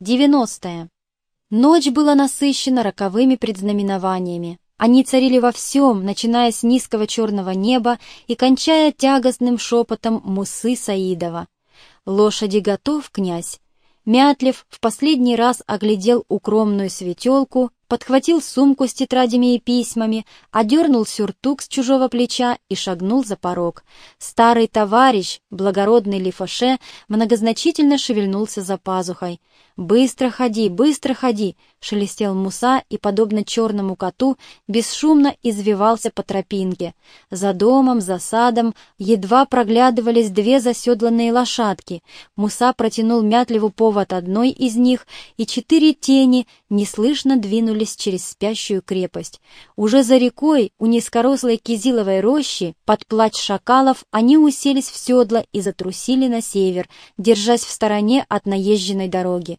90. Ночь была насыщена роковыми предзнаменованиями. Они царили во всем, начиная с низкого черного неба и кончая тягостным шепотом Мусы Саидова. «Лошади готов, князь?» Мятлев в последний раз оглядел укромную светелку подхватил сумку с тетрадями и письмами, одернул сюртук с чужого плеча и шагнул за порог. Старый товарищ, благородный Лифаше, многозначительно шевельнулся за пазухой. «Быстро ходи, быстро ходи!» — шелестел Муса и, подобно черному коту, бесшумно извивался по тропинке. За домом, за садом едва проглядывались две заседланные лошадки. Муса протянул мятливу повод одной из них, и четыре тени неслышно двинули двинулись через спящую крепость. Уже за рекой, у низкорослой кизиловой рощи, под плач шакалов, они уселись в седла и затрусили на север, держась в стороне от наезженной дороги.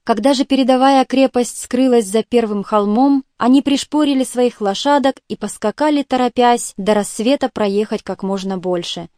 Когда же передовая крепость скрылась за первым холмом, они пришпорили своих лошадок и поскакали, торопясь, до рассвета проехать как можно больше.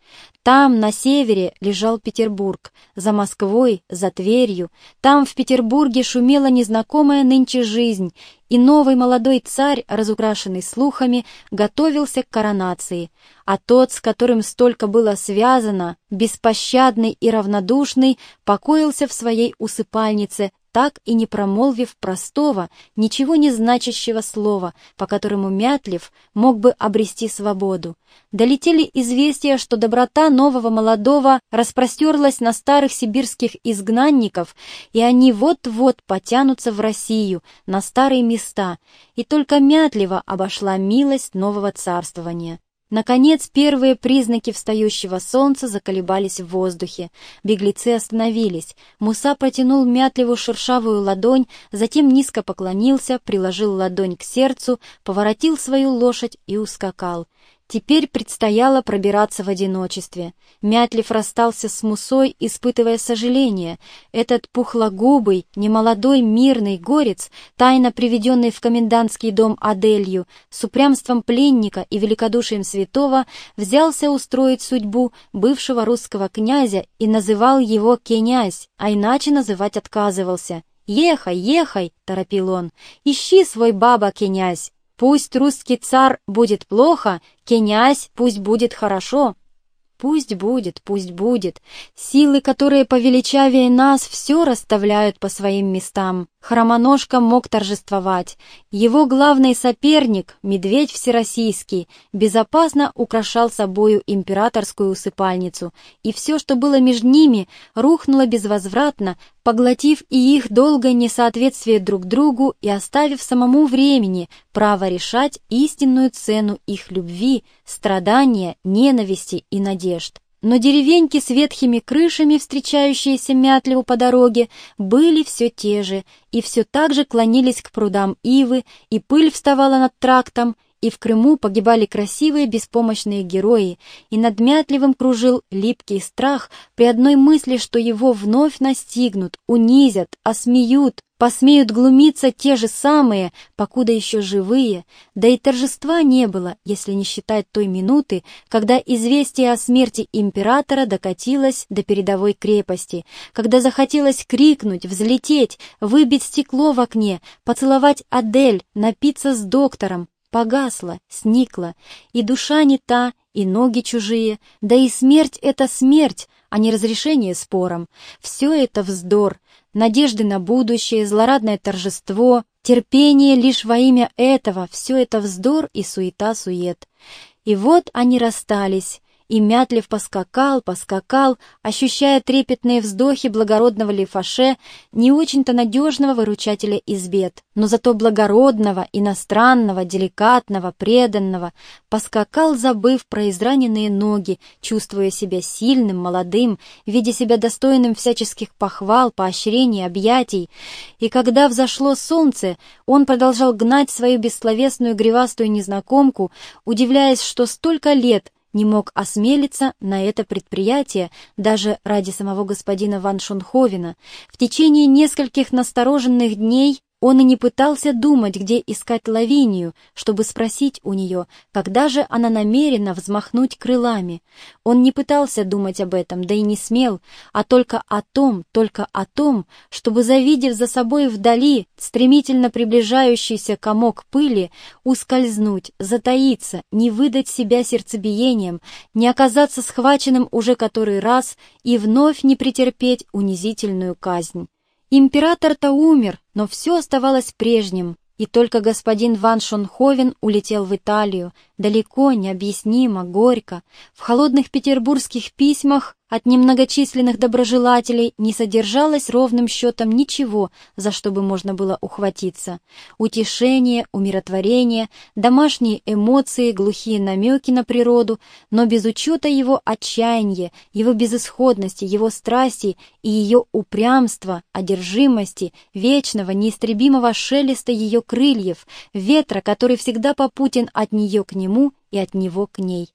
Там, на севере, лежал Петербург, за Москвой, за Тверью. Там, в Петербурге, шумела незнакомая нынче жизнь, и новый молодой царь, разукрашенный слухами, готовился к коронации. А тот, с которым столько было связано, беспощадный и равнодушный, покоился в своей усыпальнице, так и не промолвив простого, ничего не значащего слова, по которому Мятлев мог бы обрести свободу. Долетели известия, что доброта нового молодого распростерлась на старых сибирских изгнанников, и они вот-вот потянутся в Россию, на старые места, и только Мятлева обошла милость нового царствования. Наконец, первые признаки встающего солнца заколебались в воздухе. Беглецы остановились. Муса протянул мятливую шершавую ладонь, затем низко поклонился, приложил ладонь к сердцу, поворотил свою лошадь и ускакал. Теперь предстояло пробираться в одиночестве. Мятлив расстался с Мусой, испытывая сожаление. Этот пухлогубый, немолодой, мирный горец, тайно приведенный в комендантский дом Аделью, с упрямством пленника и великодушием святого, взялся устроить судьбу бывшего русского князя и называл его «князь», а иначе называть отказывался. «Ехай, ехай!» — торопил он. «Ищи свой баба, князь!» Пусть русский царь будет плохо, князь пусть будет хорошо. Пусть будет, пусть будет. Силы, которые повеличавее нас, все расставляют по своим местам. Хромоножка мог торжествовать. Его главный соперник, медведь всероссийский, безопасно украшал собою императорскую усыпальницу, и все, что было между ними, рухнуло безвозвратно, поглотив и их долгое несоответствие друг другу и оставив самому времени право решать истинную цену их любви, страдания, ненависти и надежд. Но деревеньки с ветхими крышами, встречающиеся мятливу по дороге, были все те же, и все так же клонились к прудам ивы, и пыль вставала над трактом, и в Крыму погибали красивые беспомощные герои, и над Мятливым кружил липкий страх при одной мысли, что его вновь настигнут, унизят, осмеют, посмеют глумиться те же самые, покуда еще живые, да и торжества не было, если не считать той минуты, когда известие о смерти императора докатилось до передовой крепости, когда захотелось крикнуть, взлететь, выбить стекло в окне, поцеловать Адель, напиться с доктором, погасла, сникла, и душа не та, и ноги чужие, да и смерть — это смерть, а не разрешение спором. Все это вздор, надежды на будущее, злорадное торжество, терпение лишь во имя этого, все это вздор и суета-сует. И вот они расстались, и Мятлев поскакал, поскакал, ощущая трепетные вздохи благородного Лефаше, не очень-то надежного выручателя из бед, но зато благородного, иностранного, деликатного, преданного, поскакал, забыв про израненные ноги, чувствуя себя сильным, молодым, видя себя достойным всяческих похвал, поощрений, объятий. И когда взошло солнце, он продолжал гнать свою бессловесную гривастую незнакомку, удивляясь, что столько лет — не мог осмелиться на это предприятие даже ради самого господина Ван Шунховена. В течение нескольких настороженных дней Он и не пытался думать, где искать Лавинию, чтобы спросить у нее, когда же она намерена взмахнуть крылами. Он не пытался думать об этом, да и не смел, а только о том, только о том, чтобы, завидев за собой вдали стремительно приближающийся комок пыли, ускользнуть, затаиться, не выдать себя сердцебиением, не оказаться схваченным уже который раз и вновь не претерпеть унизительную казнь. Император-то умер, но все оставалось прежним, и только господин Ван Шонховен улетел в Италию, далеко, необъяснимо, горько. В холодных петербургских письмах от немногочисленных доброжелателей не содержалось ровным счетом ничего, за что бы можно было ухватиться. Утешение, умиротворение, домашние эмоции, глухие намеки на природу, но без учета его отчаяния, его безысходности, его страсти и ее упрямства, одержимости, вечного, неистребимого шелеста ее крыльев, ветра, который всегда попутен от нее к нему и от него к ней.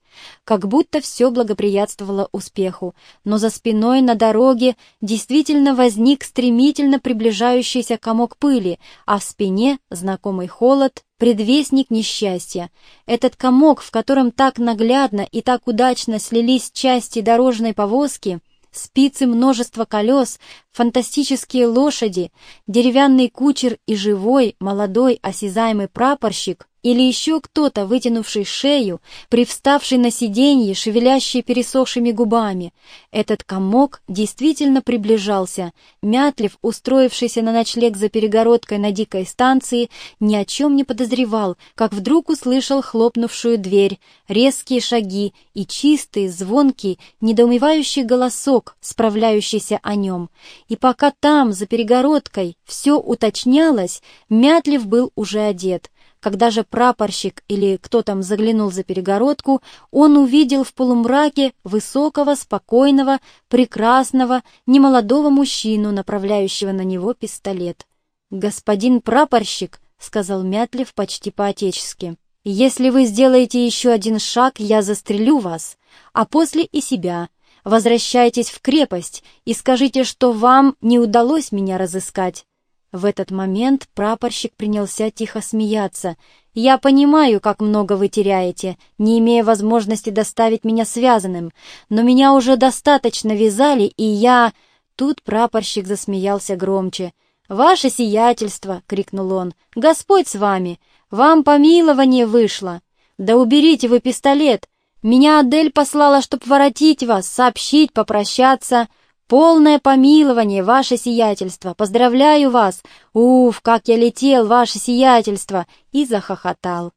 Как будто все благоприятствовало успеху, но за спиной на дороге действительно возник стремительно приближающийся комок пыли, а в спине знакомый холод, предвестник несчастья. Этот комок, в котором так наглядно и так удачно слились части дорожной повозки, спицы множества колес, фантастические лошади, деревянный кучер и живой, молодой, осязаемый прапорщик, или еще кто-то, вытянувший шею, привставший на сиденье, шевелящий пересохшими губами. Этот комок действительно приближался. Мятлев, устроившийся на ночлег за перегородкой на дикой станции, ни о чем не подозревал, как вдруг услышал хлопнувшую дверь, резкие шаги и чистый, звонкий, недоумевающий голосок, справляющийся о нем. И пока там, за перегородкой, все уточнялось, Мятлев был уже одет. Когда же прапорщик или кто там заглянул за перегородку, он увидел в полумраке высокого, спокойного, прекрасного, немолодого мужчину, направляющего на него пистолет. «Господин прапорщик», — сказал Мятлев почти по-отечески, — «если вы сделаете еще один шаг, я застрелю вас, а после и себя. Возвращайтесь в крепость и скажите, что вам не удалось меня разыскать. В этот момент прапорщик принялся тихо смеяться. «Я понимаю, как много вы теряете, не имея возможности доставить меня связанным, но меня уже достаточно вязали, и я...» Тут прапорщик засмеялся громче. «Ваше сиятельство!» — крикнул он. «Господь с вами! Вам помилование вышло! Да уберите вы пистолет! Меня Адель послала, чтоб воротить вас, сообщить, попрощаться!» «Полное помилование, ваше сиятельство! Поздравляю вас! Уф, как я летел, ваше сиятельство!» И захохотал.